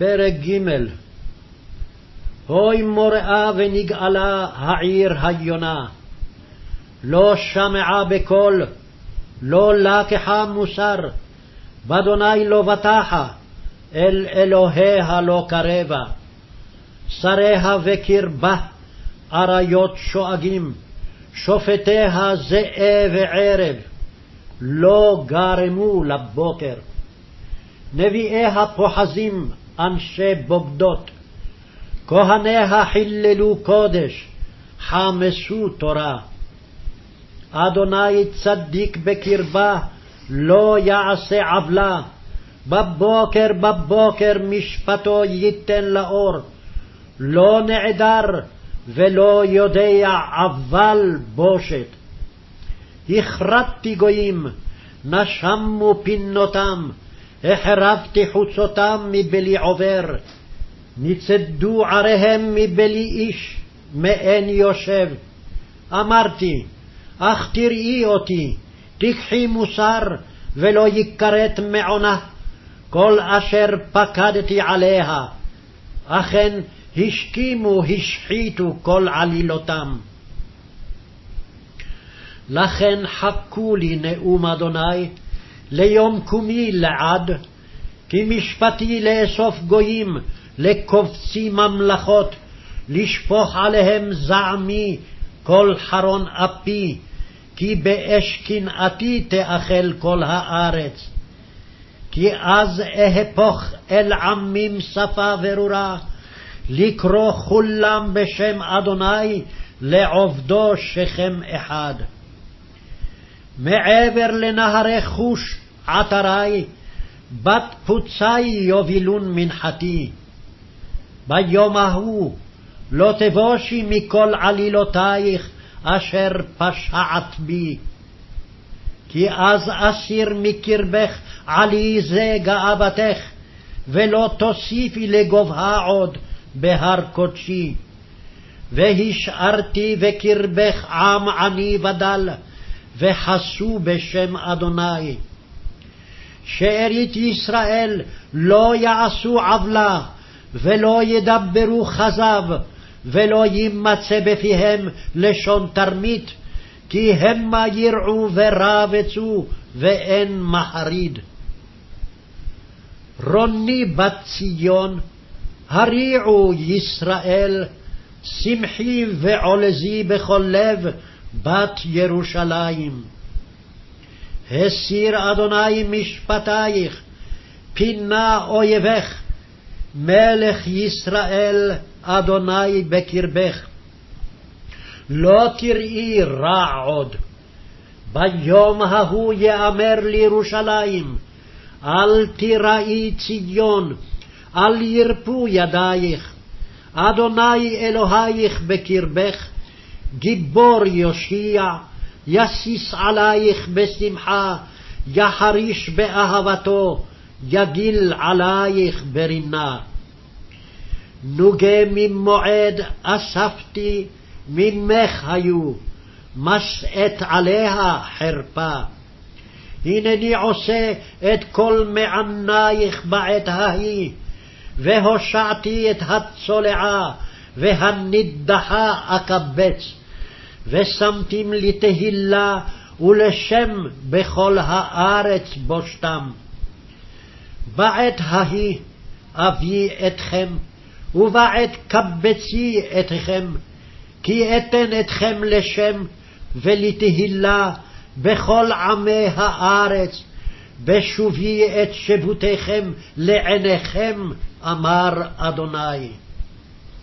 פרק ג' הוי מוראה ונגאלה העיר היונה, לא שמעה בקול, לא לקחה מוסר, באדוני לא בטחה, אל אלוהיה לא קרבה. שריה וקרבה, אריות שואגים, שופטיה זעה וערב, לא גרמו לבוקר. נביאיה פוחזים, אנשי בוגדות. כהניה חיללו קודש, חמסו תורה. אדוני צדיק בקרבה, לא יעשה עוולה. בבוקר בבוקר משפטו ייתן לאור. לא נעדר ולא יודע עוול בושת. הכרתתי גויים, נשמו פינותם, החרבתי חוצותם מבלי עובר, ניצדו עריהם מבלי איש, מאין יושב. אמרתי, אך תראי אותי, תיקחי מוסר, ולא יכרת מעונה, כל אשר פקדתי עליה. אכן השכימו, השחיתו כל עלילותם. לכן חכו לי נאום אדוני, ליום קומי לעד, כי משפטי לאסוף גויים, לקובצי ממלכות, לשפוך עליהם זעמי, כל חרון אפי, כי באש קנאתי תאכל כל הארץ. כי אז אהפוך אל עמים שפה ברורה, לקרוא כולם בשם אדוני, לעובדו שכם אחד. מעבר לנהרי חוש עטרי, בת פוצי יובילון מנחתי. ביום ההוא לא תבושי מכל עלילותייך אשר פשעת בי. כי אז אסיר מקרבך עלי זה גאוותך, ולא תוסיפי לגובהה עוד בהר קודשי. והשארתי בקרבך עם עני ודל, וחסו בשם אדוני. שארית ישראל לא יעשו עוולה, ולא ידברו כזב, ולא יימצא בפיהם לשון תרמית, כי המה ירעו ורבצו, ואין מחריד. רוני בת ציון, הריעו ישראל, שמחי ועולזי בכל לב, בת ירושלים. הסיר אדוני משפטייך, פינה אויבך, מלך ישראל אדוני בקרבך. לא תראי רע עוד. ביום ההוא יאמר לירושלים, אל תיראי ציון, אל ירפו ידייך. אדוני אלוהיך בקרבך, גיבור יושיע, יסיס עלייך בשמחה, יחריש באהבתו, יגיל עלייך ברינה. נוגה ממועד אספתי, ממך היו, משאת עליה חרפה. הנני עושה את כל מענייך בעת ההיא, והושעתי את הצולעה, והנידחה אקבץ. ושמתים לתהילה ולשם בכל הארץ בושתם. בעת ההיא אביא אתכם, ובעת קבצי אתכם, כי אתן אתכם לשם ולתהילה בכל עמי הארץ, בשובי את שבותיכם לעיניכם, אמר אדוני.